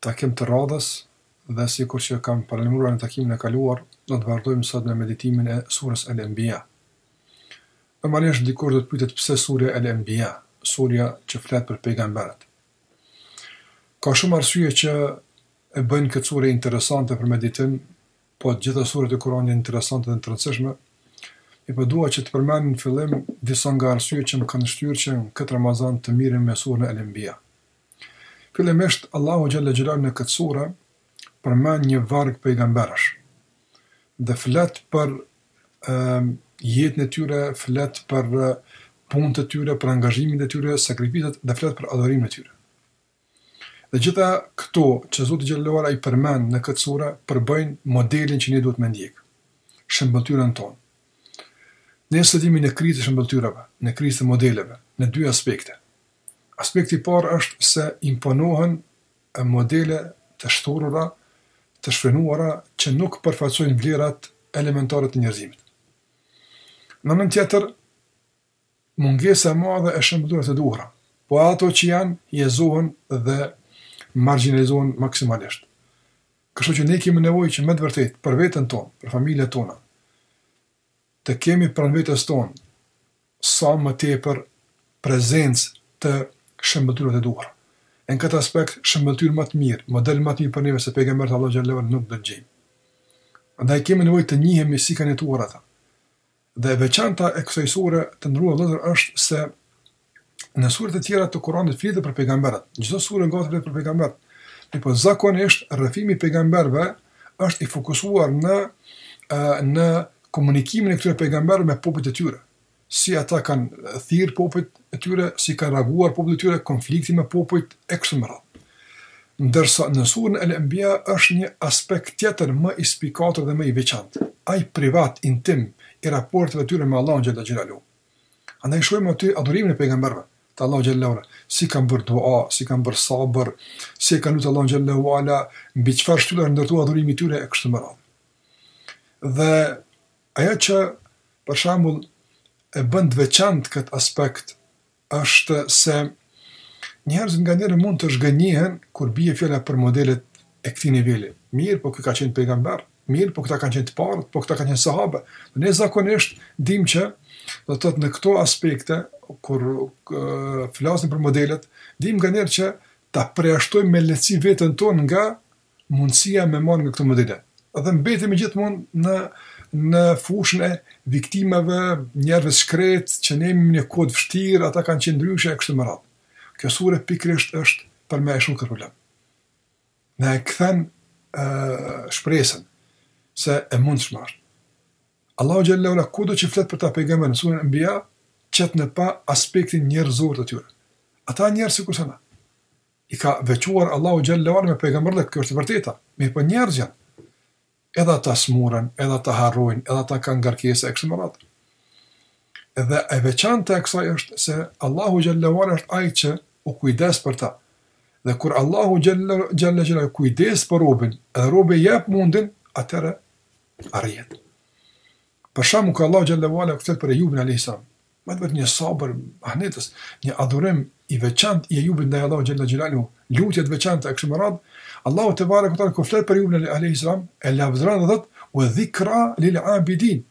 takim të radhës dhe sikur që kam paralajmëruar në takimin e kaluar, do të vazhdojmë sot me meditimin e Surës Al-Anbiya. Normalisht dikush do të pyetet pse Surja Al-Anbiya, Surja që flet për pejgamberët. Ka shumë arsye që e bëjnë këtë sure interesante për meditim, po të gjitha surat e Kuranit janë interesante dhe të rëndësishme. Mirëpo dua që të përmend në fillim disa nga arsyet që më kanë shtyrë që në këtë Ramazan të mirem me surën Al-Anbiya. Fillimisht, Allahu xhel-le xhelaluhu në këtë sure përmend një varg pejgamberësh dhe flet për jetën e tyre, flet për punët e tyre, për angazhimin e tyre, sakrificat dhe flet për adhurimin e tyre. Dhe gjitha këto që Zoti xhel-le ve ala i përmend në këtë sure përbëjnë modelin që ne duhet me ndjek, shëmbëlltyrën tonë. Ne sot jemi në krizë të shëmbëlltyrave, në krizë të modeleve, në dy aspekte. Aspekti i parë është se imponohen modele të shthurura, të shfrenuara që nuk përfaqësojnë vlerat elementare të njerëzimit. Në anën tjetër, mungesa e madhe e shëmbëlltyrave të duhura, po edhe ato që janë hijezohen dhe margjinalizohen maksimalisht. Kështu që ne kemi nevojë që me të vërtetë, për veten tonë, për familjet tona, të kemi pranë vetes tonë sa më tepër prezencë të shëmbëlltyrave të duhura. E në këtë aspekt shëmbëlltyrë më të mirë, model më të mirë për neve se pejgamberët e Allahut xhel-le ve ala nuk do të gjejmë. Andaj kemi nevojë të njihemi si kanë jetuar ata. Dhe e veçanta e kësaj sure të nderuar vëllezër është se Në sure të tjera të Kuranit flitet për pejgamberët. Çdo sure gati flet për pejgamberët. Mirëpo zakonisht rrëfimi i pejgamberëve është i fokusuar në në komunikimin e këtyre pejgamberëve me popujt e tyre. Si ata kanë thirr popujt e tyre, si kanë reaguar popujt e tyre, konflikti me popujt e kështu me radhë. Ndërsa në surën El Anbiya është një aspekt tjetër më i spikatur dhe më i veçantë, ai privat, intim i raporteve të tyre me Allahun xhel-le xhelaluhu. Andaj shohim aty adhurimin e pejgamberëve të Allahut xhel-le ve ala, si kanë bërë dua, si kanë bërë sabër, si e kanë lutur Allahun xhel-le ve ala, mbi çfarë shtylla është ndërtuar adhurimi i tyre e kështu me radhë. Dhe ajo që për shembull e bën të veçantë këtë aspekt është se njerëzit nganjëherë mund të zhgënjehen kur bie fjala për modelet e këtij niveli. Mirë, po ky ka qenë pejgamber, Mirë, po këta kanë qenë të parët, po këta kanë qenë sahabe. Dhe ne zakonisht dimë që, do të thotë në këto aspekte, kur flasim për modelet, dimë nganjëherë që ta përjashtojmë me lehtësi veten tonë nga mundësia me marrë nga këto modele. Dhe mbetemi gjithmonë në në fushën e viktimave, njerëzve të shkretë, që ne jemi në një kohë të vështirë, ata kanë qenë ndryshe e kështu me radhë. Kjo sure pikërisht është për me e shu këtë problem. Na e kthen shpresën se e mundshme është. Allahu xhalla ula kudo që flet për pejgamberët në surën Enbija, qet në pah aspektin njerëzor të tyre. Ata njerëz sikurse na. I ka veçuar Allahu xhelle ue ala me pejgamberlëk, kjo është e vërteta, mirëpo njerëz janë. edhe ata smuren, edhe ata harrojnë, edhe ata kanë ngarkesa e kështu me radhë. Dhe e veçanta e kësaj është se Allahu xhelle ue ala është ai që u kujdes për ta. Dhe kur Allahu xhelle ue ala kujdeset për robin, edhe robi jep mundin, atëherë arrihet. Për shembull kur Allahu xhelle ue ala flet për Ejubin alejhi selam, Me gjithë një sabër mahnitës, një adhurim i veçantë i Ejubit ndaj Allahut xhelle ue ala, lutje të veçanta e kështu me radhë, Allahu tebareke ve teala kur flet për Ejubin alejhi selam e lavdëron dhe thotë, "Wa dhikra lil abidin"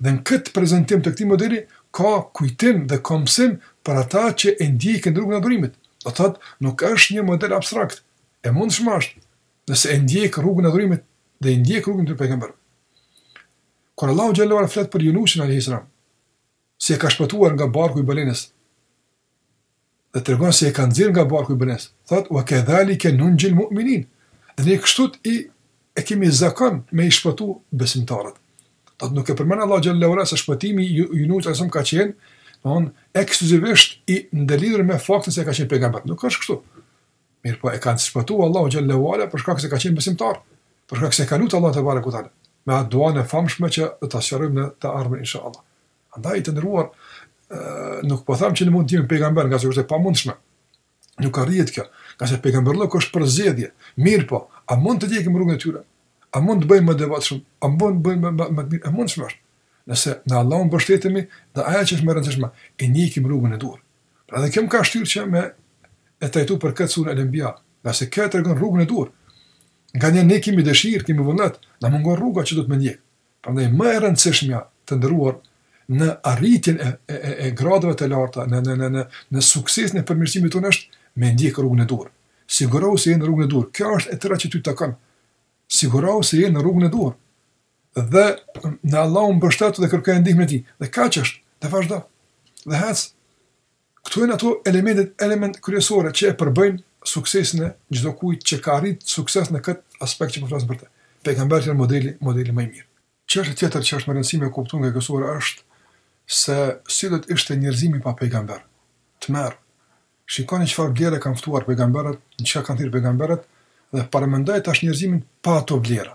dhe në këtë prezantim të këtij modeli ka kujtim dhe ka mësim për ata që e ndjekin rrugën e adhurimit, do të thotë nuk është një model abstrakt, e mundshme është nëse e ndjek rrugën e adhurimit dhe e ndjek rrugën e pejgamberëve. Kur Allahu xhelle ue ala flet për Junusin alejhi selam, se e ka shpëtuar nga barku i balenës dhe tregon se e ka nxjerr nga barku i balenës. Thot wa kadhalika nunxhil mu'minin. Dhe ne kështu e kemi zakon me i shpëtu besimtarët. Domethënë nuk e përmend Allahu xhelle ue ala se shpëtimi i Junusit alejhi selam ka qenë, domthon ekskluzivisht i ndërlidhur me faktin se ka qenë pejgamber. Nuk është kështu. Mirëpo e ka shpëtu Allahu xhelle ue ala për shkak se ka qenë besimtar, për shkak se ka lutë Allahun tebareke ue teala, me atë duan e famshme që do ta sqarojmë në të ardhmen, insha Allah. Andaj të nderuar, nuk po thamë që ne mund të jemi pejgamberë, ngase është e pamundshme. Nuk arrihet kjo, ngase pejgamberllëku është përzgjedhje. Mirëpo, a mund të ndjekim rrugën e tyre? A mund të bëhemi më të devotshëm? A mund të bëhemi më të mirë? E mundshme është. Nëse në Allahun mbështetemi, dhe ajo që është më e rëndësishme, e ndjekim rrugën e duhur. Pra dhe kjo më ka shtyrë që me e trajtu pikërisht suren El-Enbija, ngase kjo e tregon rrugën e duhur. Nganjëherë ne kemi dëshirë, kemi vullnet, na mungon rruga që duhet me ndjek. Prandaj më e rëndësishmja, të nderuar, në arritjen e e e e gradave të larta, në në në në në suksesin e përmirësimit tonë është me ndjek rrugën e duhur. Sigurohu se je në rrugën e duhur. Kjo është e tëra që ty të takon. Sigurohu se je në rrugën e duhur. Dhe në Allah u mbështetu dhe kërkoj ndihmën e Tij. Dhe kaq është. Dhe vazhdo. Dhe hec. Këtu janë ato elementet element kryesore që e përbëjnë suksesin e çdo kujt që ka arrit sukses në këtë aspekt që po flasim për të. Pejgamberët janë modeli, modeli më i mirë. Çështja tjetër që është me rëndësi me kuptu nga kjo sure është se si do të ishte njerëzimi pa pejgamber. Tmerr. Shikoni çfarë vlera kanë ftuar pejgamberët, në çka kanë thirr pejgamberët dhe paramendoj tash njerëzimin pa ato vlera.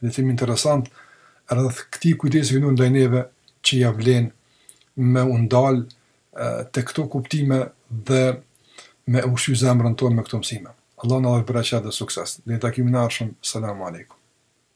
Meditim interesant rreth këtij kujdesi hyjnor ndaj neve që ia vlen me u ndal te këto kuptime dhe me e ushqy zemrën tonë me këto mësime. Allahu na dhuroj bereqet dhe sukses. Deri në takimin e ardhshëm. Selamu Alejkum.